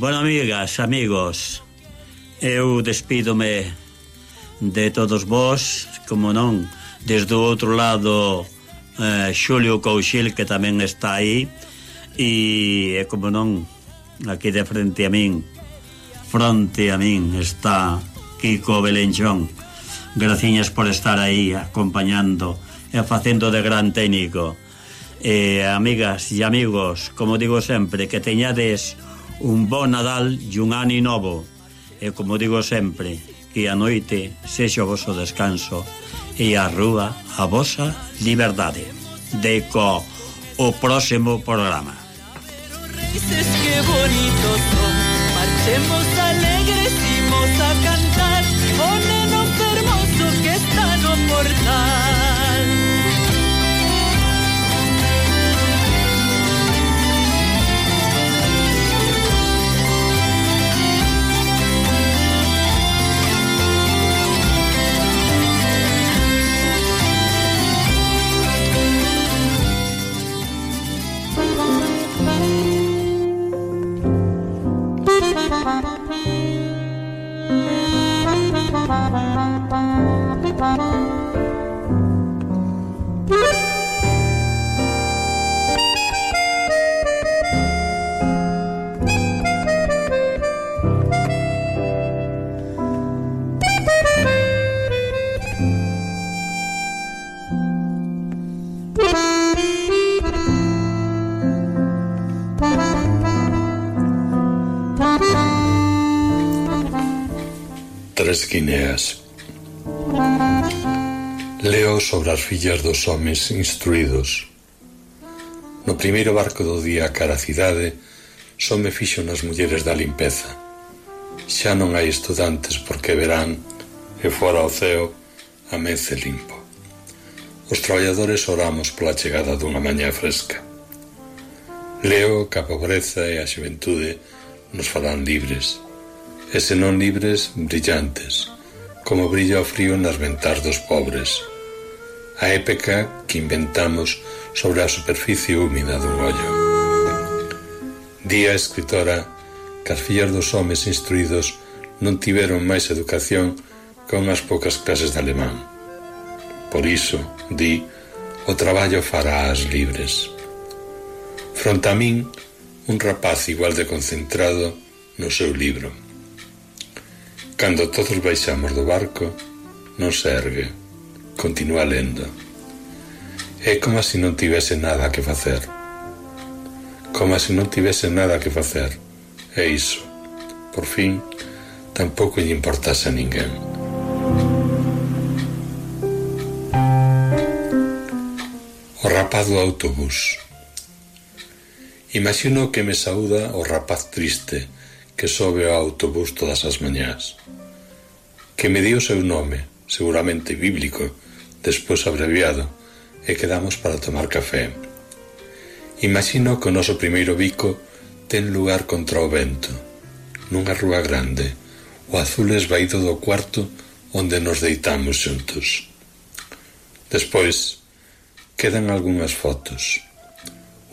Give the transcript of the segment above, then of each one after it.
Bueno, amigas, amigos, eu despídome de todos vós, como non, desde o outro lado eh, Xulio Couchil, que tamén está aí, e, como non, aquí de frente a min, fronte a min, está Kiko Belenchón. Graciñas por estar aí acompañando e facendo de gran técnico. Eh, amigas e amigos, como digo sempre, que teñades un bo Nadal e un ano novo. E como digo sempre, que a noite sexa o vosso descanso e a rúa a vosa liberdade. De co o próximo programa. Que bonitos son, marchemos alegres, imos a cantar. Guineas. Leo sobre as fillas dos homes instruídos. No primeiro barco do día cara a cidade, só me fixo nas mulleres da limpeza. Xa non hai estudantes porque verán e fora o ceo amece limpo. Os traballadores oramos pola chegada dunha mañá fresca. Leo que a pobreza e a xuventude nos farán libres e se non libres, brillantes, como brilla o frío nas ventas dos pobres. A épica que inventamos sobre a superficie húmida dun ollo. Día escritora que as fillas dos homes instruídos non tiveron máis educación que unhas poucas clases de alemán. Por iso, di, o traballo fará as libres. Fronte a min, un rapaz igual de concentrado no seu libro. Cando todos baixamos do barco, non se ergue, continúa lendo. É como se non tivese nada que facer. Como se non tivese nada que facer. É iso. Por fin, tampouco lle importase a ninguén. O rapaz do autobús Imagino que me saúda o rapaz triste, que sobe ao autobús todas as mañás. Que me dio o seu nome, seguramente bíblico, despois abreviado, e quedamos para tomar café. Imagino que o noso primeiro bico ten lugar contra o vento, nunha rúa grande, o azul esvaído do cuarto onde nos deitamos xuntos. Despois, quedan algunhas fotos,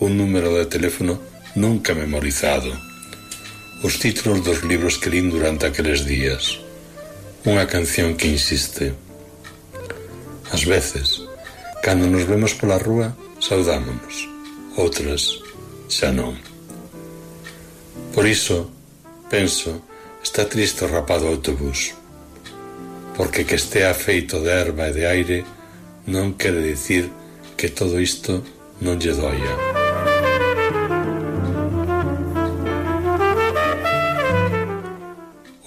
un número de teléfono nunca memorizado, os títulos dos libros que lín durante aqueles días. Unha canción que insiste. As veces, cando nos vemos pola rúa, saudámonos. Outras, xa non. Por iso, penso, está triste o rapado autobús. Porque que estea feito de erva e de aire non quere dicir que todo isto non lle doia.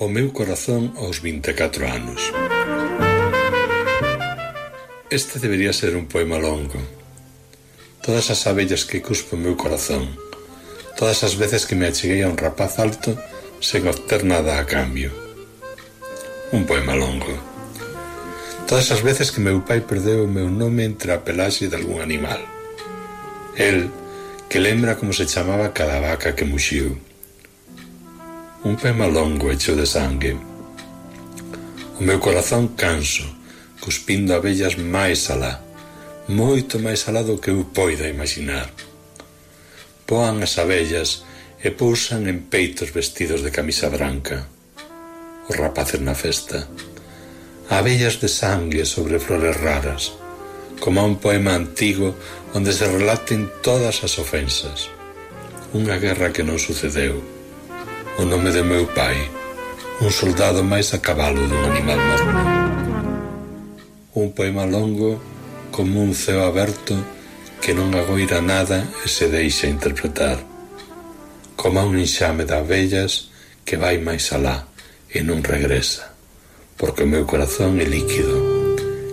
o meu corazón aos 24 anos. Este debería ser un poema longo. Todas as abellas que cuspo o meu corazón, todas as veces que me acheguei a un rapaz alto sen obter nada a cambio. Un poema longo. Todas as veces que meu pai perdeu o meu nome entre a pelaxe de algún animal. El, que lembra como se chamaba cada vaca que muxiu un pema longo e cheo de sangue. O meu corazón canso, cuspindo abellas máis alá, moito máis alá do que eu poida imaginar. Poan as abellas e pousan en peitos vestidos de camisa branca. Os rapaces na festa. Abellas de sangue sobre flores raras, como a un poema antigo onde se relaten todas as ofensas. Unha guerra que non sucedeu o nome do meu pai, un soldado máis a cabalo dun animal morno. Un poema longo, como un ceo aberto, que non agoira nada e se deixa interpretar. Como un enxame de abellas que vai máis alá e non regresa, porque o meu corazón é líquido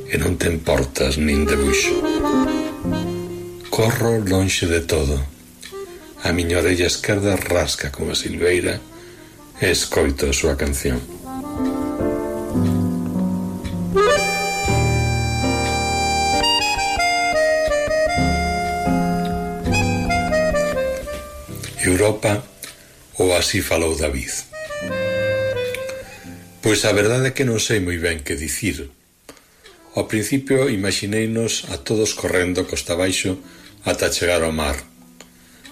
e non ten portas nin debuxo. Corro lonxe de todo, A miña orella esquerda rasca como a silveira e escoito a súa canción. Europa ou así falou David. Pois a verdade é que non sei moi ben que dicir. Ao principio imagineinos a todos correndo costa baixo ata chegar ao mar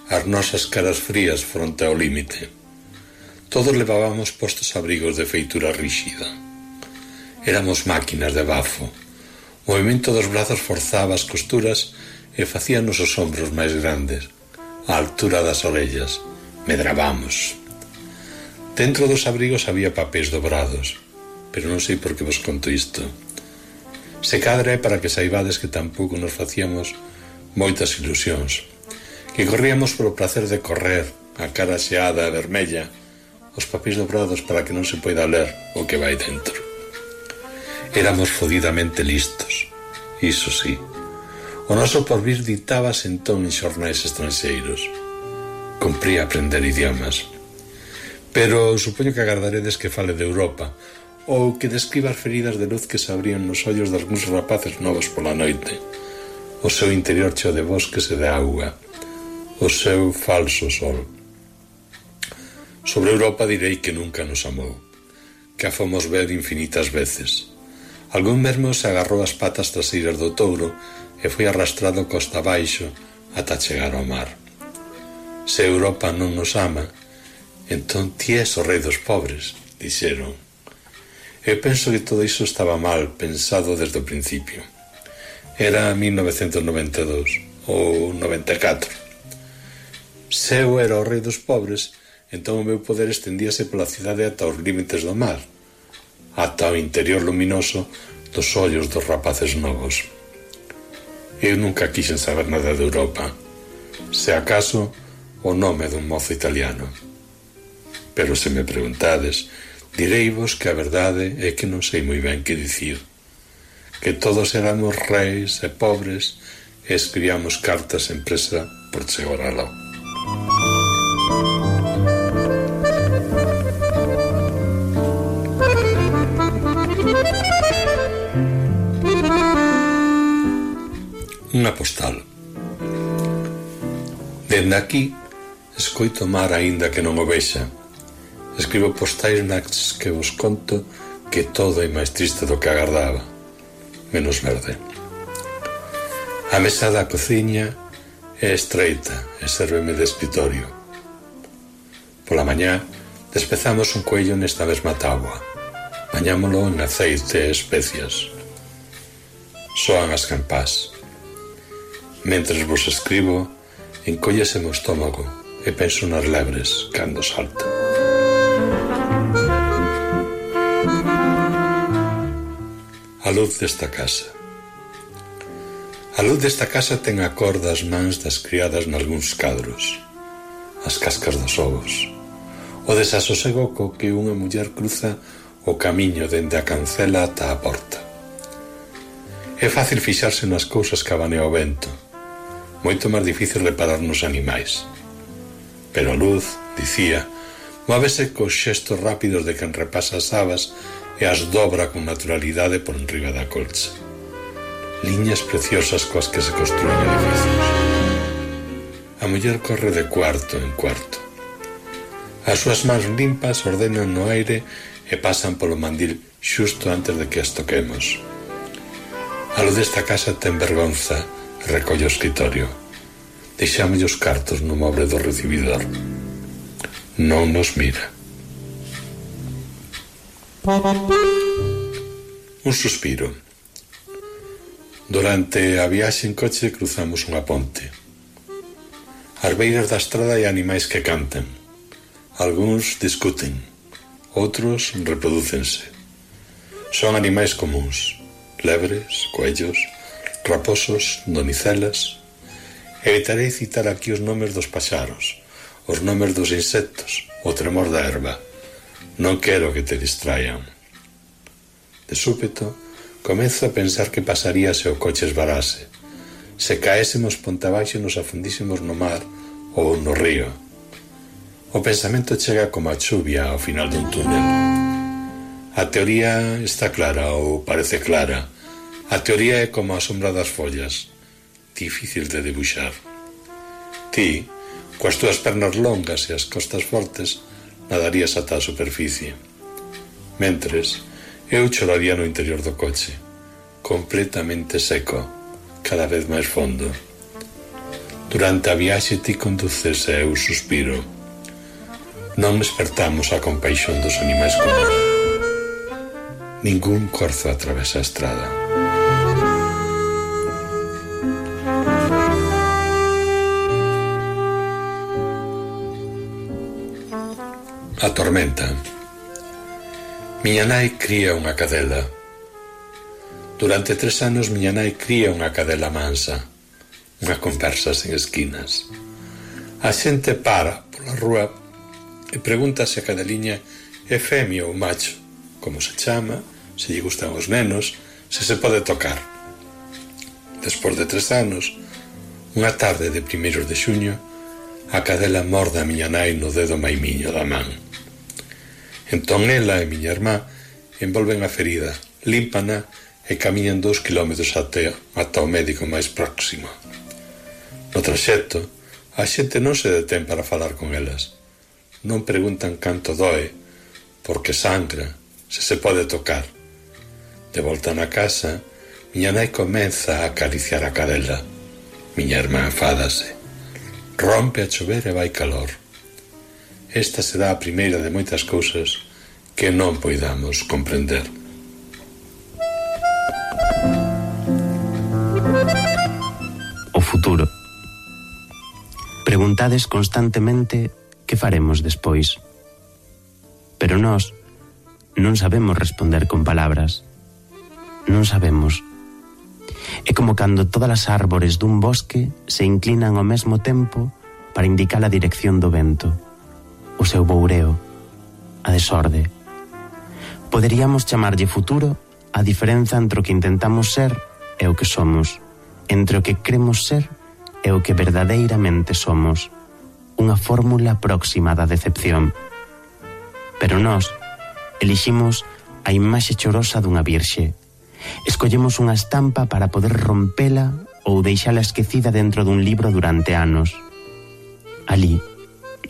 as nosas caras frías fronte ao límite. Todos levábamos postos abrigos de feitura ríxida. Éramos máquinas de bafo. O movimento dos brazos forzaba as costuras e facíanos os ombros máis grandes, á altura das orellas. Medrábamos. Dentro dos abrigos había papéis dobrados, pero non sei por que vos conto isto. Se cadra é para que saibades que tampouco nos facíamos moitas ilusións que corríamos polo placer de correr, a cara xeada e vermella, os papéis dobrados para que non se poida ler o que vai dentro. Éramos fodidamente listos, iso sí. O noso porvir ditábase entón en xornais estranxeiros. Compría aprender idiomas. Pero supoño que agardaredes que fale de Europa, ou que describa as feridas de luz que se abrían nos ollos de algúns rapaces novos pola noite, o seu interior cheo de bosques e de auga, o seu falso sol. Sobre Europa direi que nunca nos amou, que a fomos ver infinitas veces. Algún mesmo se agarrou as patas traseiras do touro e foi arrastrado costa abaixo ata chegar ao mar. Se Europa non nos ama, entón ti és o rei dos pobres, dixeron. Eu penso que todo iso estaba mal pensado desde o principio. Era 1992 ou 94. Se eu era o rei dos pobres, entón o meu poder estendíase pola cidade ata os límites do mar, ata o interior luminoso dos ollos dos rapaces novos. Eu nunca quixen saber nada de Europa, se acaso o nome dun mozo italiano. Pero se me preguntades, direivos que a verdade é que non sei moi ben que dicir. Que todos éramos reis e pobres e escribíamos cartas en presa por seguralo. unha postal. Dende aquí, escoito mar aínda que non o vexa. Escribo postais nas que vos conto que todo é máis triste do que agardaba, menos verde. A mesa da cociña é estreita e serveme de escritorio. Pola mañá, despezamos un coello nesta mesma tábua. Bañámolo en aceite e especias. Soan as campás. Mentres vos escribo, encóllese o estómago e penso nas lebres cando salto. A luz desta casa A luz desta casa ten a cor das mans das criadas nalgúns cadros, as cascas dos ovos, o desasosego co que unha muller cruza o camiño dende a cancela ata a porta. É fácil fixarse nas cousas que abanea o vento, moito máis difícil reparar nos animais. Pero a luz, dicía, movese cos xestos rápidos de quen repasa as habas e as dobra con naturalidade por enriba da colcha. Liñas preciosas coas que se construen edificios. A muller corre de cuarto en cuarto. As súas mans limpas ordenan no aire e pasan polo mandil xusto antes de que as toquemos. A lo desta casa ten vergonza, Recolle o escritorio. Deixámelle os cartos no moble do recibidor. Non nos mira. Un suspiro. Durante a viaxe en coche cruzamos unha ponte. Arbeiras da estrada e animais que cantan. Alguns discuten, outros reproducense. Son animais comuns, lebres, coellos, raposos, donicelas... Evitarei citar aquí os nomes dos paxaros, os nomes dos insectos, o tremor da erva. Non quero que te distraian. De súpeto, comezo a pensar que pasaría se o coche esbarase, se caésemos ponta abaixo e nos afundísemos no mar ou no río. O pensamento chega como a chuvia ao final dun túnel. A teoría está clara ou parece clara, A teoría é como a sombra das follas, difícil de debuxar. Ti, coas túas pernas longas e as costas fortes, nadarías ata a superficie. Mentres, eu choraría no interior do coche, completamente seco, cada vez máis fondo. Durante a viaxe ti conduces e eu suspiro. Non despertamos a compaixón dos animais comunes. Ningún corzo atravesa a estrada. A tormenta. Miña nai cría unha cadela. Durante tres anos miña nai cría unha cadela mansa Unha conversa sen esquinas. A xente para pola rúa E pregunta se a cadeliña é femia ou macho? Como se chama, se lle gustan os nenos? Se se pode tocar? Despois de tres anos Unha tarde de primeiros de xuño a cadela morda a miña nai no dedo maimiño da man. Entón ela e miña irmá envolven a ferida, límpana e camiñan dous kilómetros até, ata o médico máis próximo. No traxecto, a xente non se detén para falar con elas. Non preguntan canto doe, porque sangra, se se pode tocar. De volta na casa, miña nai comeza a acariciar a cadela. Miña irmá enfádase. Rompe a chover e vai calor esta será a primeira de moitas cousas que non poidamos comprender. O futuro. Preguntades constantemente que faremos despois. Pero nós non sabemos responder con palabras. Non sabemos. É como cando todas as árbores dun bosque se inclinan ao mesmo tempo para indicar a dirección do vento o seu boureo, a desorde. Poderíamos chamarlle futuro a diferenza entre o que intentamos ser e o que somos, entre o que cremos ser e o que verdadeiramente somos. Unha fórmula próxima da decepción. Pero nós eliximos a imaxe chorosa dunha virxe. Escollemos unha estampa para poder rompela ou deixala esquecida dentro dun libro durante anos. Alí,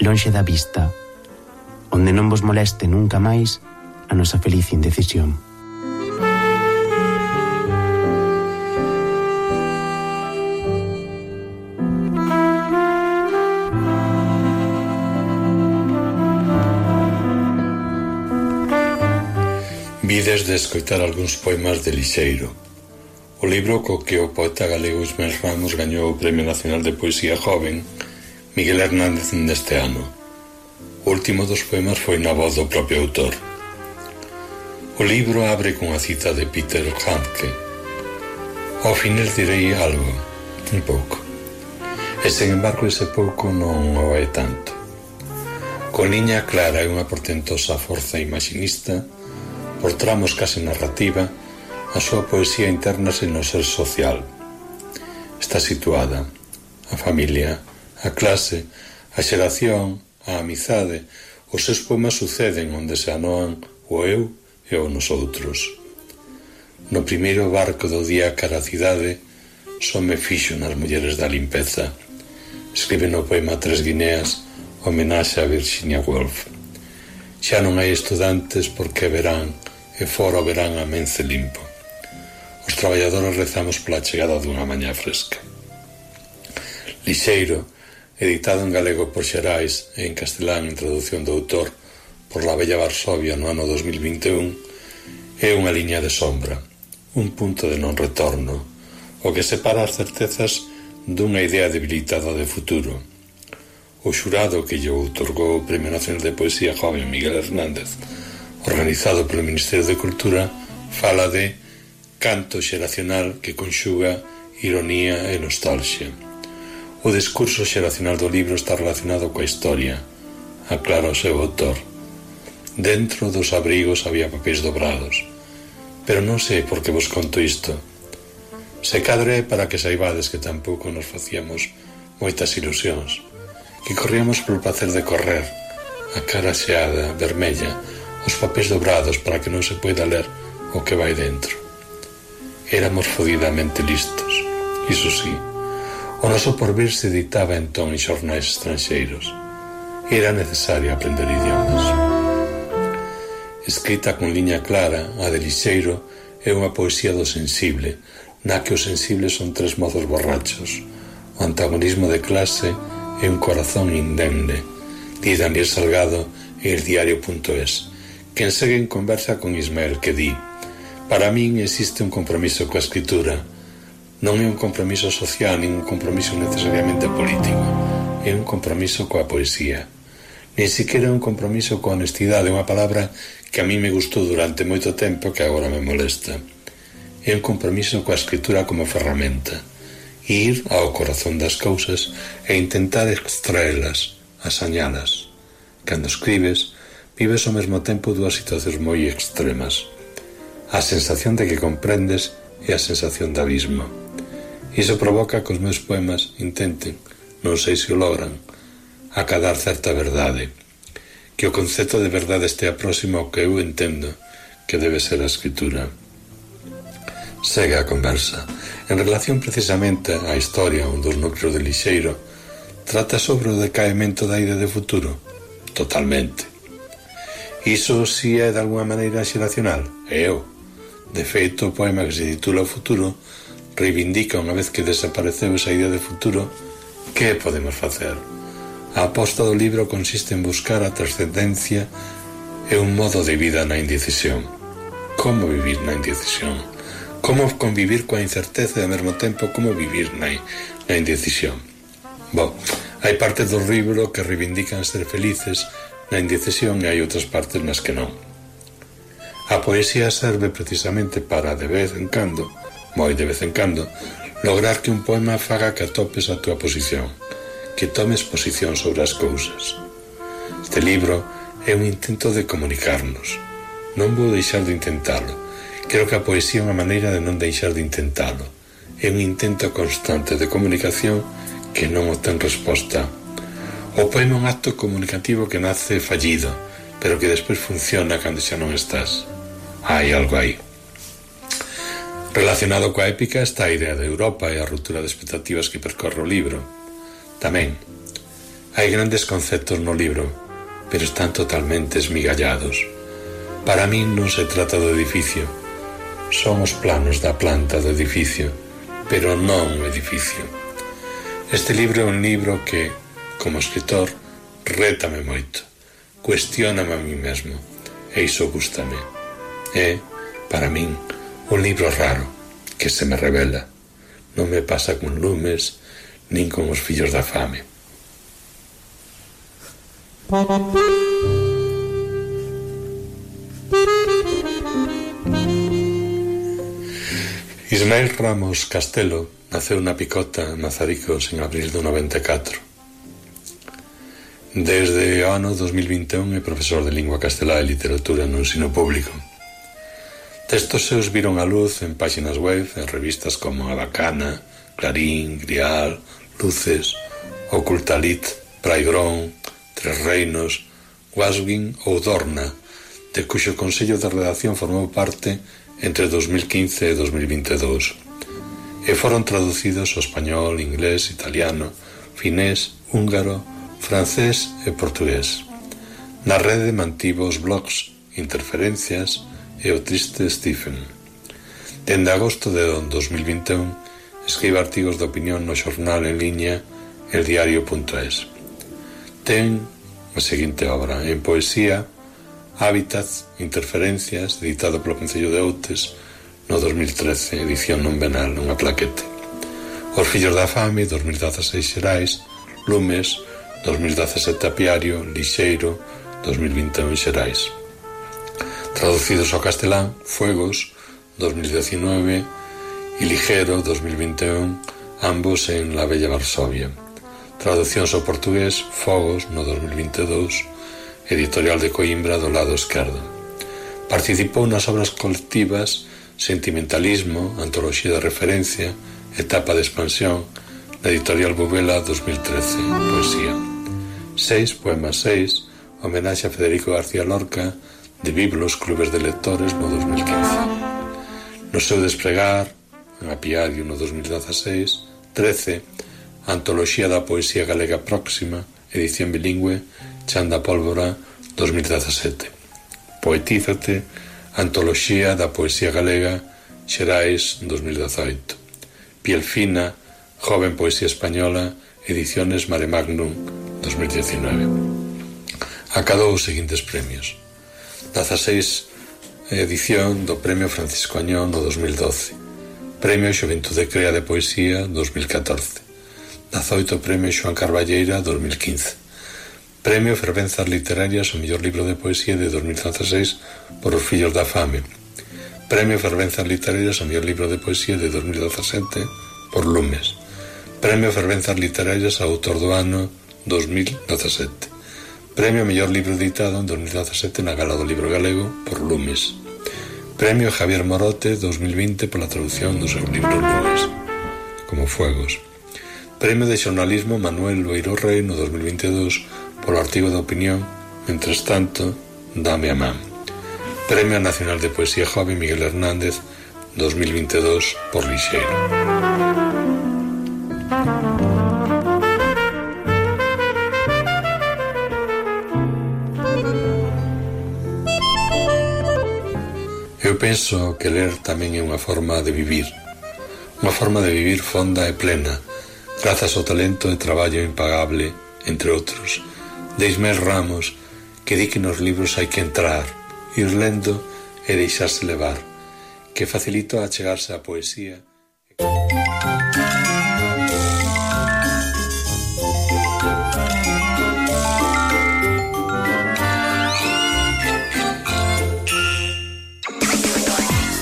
lonxe da vista, onde non vos moleste nunca máis a nosa feliz indecisión. Vides de escoitar algúns poemas de Lixeiro, o libro co que o poeta galego Ismael Ramos gañou o Premio Nacional de Poesía Joven Miguel Hernández neste ano. O último dos poemas foi na voz do propio autor. O libro abre cunha cita de Peter Handke. Ao final direi algo, un pouco. E sen embargo ese pouco non o é tanto. Con liña clara e unha portentosa forza imaginista, por tramos case narrativa, a súa poesía interna sen no ser social. Está situada, a familia, a clase, a xeración, a amizade, os seus poemas suceden onde se anoan o eu e o nosoutros. No primeiro barco do día cara a cidade, só me fixo nas mulleres da limpeza. Escribe no poema Tres Guineas homenaxe a Virginia Woolf. Xa non hai estudantes porque verán e fora o verán a mence limpo. Os traballadores rezamos pola chegada dunha mañá fresca. Lixeiro, editado en galego por Xerais e en castelán en tradución do autor por la Bella Varsovia no ano 2021, é unha liña de sombra, un punto de non retorno, o que separa as certezas dunha idea debilitada de futuro. O xurado que lle outorgou o Premio Nacional de Poesía Joven Miguel Hernández, organizado polo Ministerio de Cultura, fala de canto xeracional que conxuga ironía e nostalgia. O discurso xeracional do libro está relacionado coa historia, aclara o seu autor. Dentro dos abrigos había papéis dobrados, pero non sei por que vos conto isto. Se cadre para que saibades que tampouco nos facíamos moitas ilusións, que corríamos polo placer de correr, a cara xeada, vermella, os papéis dobrados para que non se poida ler o que vai dentro. Éramos fodidamente listos, iso sí, O noso porvir se dictaba entón en xornais estranxeiros. Era necesario aprender idiomas. Escrita con liña clara, a de lixeiro, é unha poesía do sensible, na que os sensibles son tres mozos borrachos. O antagonismo de clase é un corazón indemne. Di Daniel Salgado en el diario.es. Quen segue en conversa con Ismael que di Para min existe un compromiso coa escritura, Non é un compromiso social nin un compromiso necesariamente político. É un compromiso coa poesía. Nin siquiera un compromiso coa honestidade, unha palabra que a mí me gustou durante moito tempo que agora me molesta. É un compromiso coa escritura como ferramenta. Ir ao corazón das cousas e intentar extraelas, asañalas. Cando escribes, vives ao mesmo tempo dúas situacións moi extremas. A sensación de que comprendes e a sensación de abismo Iso provoca que os meus poemas intenten, non sei se o logran, acadar certa verdade. Que o concepto de verdade estea próximo ao que eu entendo que debe ser a escritura. Segue a conversa. En relación precisamente á historia un dos núcleos de Lixeiro, trata sobre o decaemento da idea de futuro. Totalmente. Iso si é de alguma maneira xeracional, é eu. De feito, o poema que se titula O futuro reivindica unha vez que desapareceu esa idea de futuro, que podemos facer? A aposta do libro consiste en buscar a trascendencia e un modo de vida na indecisión. Como vivir na indecisión? Como convivir coa incerteza e ao mesmo tempo como vivir na, na indecisión? Bo, hai partes do libro que reivindican ser felices na indecisión e hai outras partes nas que non. A poesía serve precisamente para, de vez en cando, moi de vez en cando, lograr que un poema faga que atopes a túa posición, que tomes posición sobre as cousas. Este libro é un intento de comunicarnos. Non vou deixar de intentalo. Creo que a poesía é unha maneira de non deixar de intentalo. É un intento constante de comunicación que non obtén resposta. O poema é un acto comunicativo que nace fallido, pero que despois funciona cando xa non estás. Hai algo aí. Relacionado coa épica está a idea de Europa e a ruptura de expectativas que percorre o libro. Tamén, hai grandes conceptos no libro, pero están totalmente esmigallados. Para min non se trata do edificio, son os planos da planta do edificio, pero non o edificio. Este libro é un libro que, como escritor, rétame moito, cuestióname a mí mesmo, e iso gustame. É, para min, Un libro raro que se me revela. Non me pasa con lumes nin con os fillos da fame. Ismael Ramos Castelo naceu na Picota, Mazaricos, en abril do 94. Desde o ano 2021 é profesor de lingua castelá e literatura no ensino público. Textos seus viron a luz en páxinas web en revistas como A Bacana, Clarín, Grial, Luces, Ocultalit, Praigrón, Tres Reinos, Wasgin ou Dorna, de cuxo Consello de Redacción formou parte entre 2015 e 2022 e foron traducidos ao español, inglés, italiano, finés, húngaro, francés e portugués. Na rede mantivo os blogs, interferencias, e o triste Stephen. Dende agosto de 2021 escribe artigos de opinión no xornal en liña eldiario.es. Ten a seguinte obra en poesía Hábitats, Interferencias, editado polo Concello de Outes no 2013, edición non venal, unha plaquete. Os fillos da fame, 2016 Xerais, Lumes, 2017 Apiario, Lixeiro, 2021 Xerais traducidos ao castelán Fuegos 2019 e Ligero 2021, ambos en La Bella Varsovia. Traduccións ao portugués Fogos no 2022, editorial de Coimbra do lado esquerdo. Participou nas obras colectivas Sentimentalismo, Antoloxía de Referencia, Etapa de Expansión, da editorial Bovela 2013, Poesía. Seis poemas seis, homenaxe a Federico García Lorca, de Biblos Clubes de Lectores no 2015. No seu despregar, en Apiario no 2016, 13, Antoloxía da Poesía Galega Próxima, edición bilingüe, Chan da Pólvora 2017. Poetízate, Antoloxía da Poesía Galega, Xerais 2018. Piel Fina, Joven Poesía Española, ediciones Mare Magnum 2019. Acadou os seguintes premios. 16 edición do Premio Francisco Añón do 2012, Premio Xoventude Crea de Poesía 2014, 18 Premio Xoan Carballeira 2015, Premio Fervenzas Literarias ao mellor libro de poesía de 2016 por Os Fillos da Fame, Premio Fervenzas Literarias ao mellor libro de poesía de 2017 por Lumes, Premio Fervenzas Literarias ao autor do ano 2017. Premio ao mellor libro editado en 2017 na Gala do Libro Galego por Lumes. Premio Javier Morote 2020 pola traducción do seu libro Lumes, como Fuegos. Premio de Xornalismo Manuel Loiro Rey no 2022 polo artigo de opinión Mentres tanto, dame a man. Premio Nacional de Poesía Joven Miguel Hernández 2022 por Lixeiro. penso que ler tamén é unha forma de vivir, unha forma de vivir fonda e plena, grazas ao talento e traballo impagable, entre outros, de Ismael Ramos, que di que nos libros hai que entrar, ir lendo e deixarse levar, que facilita a chegarse á poesía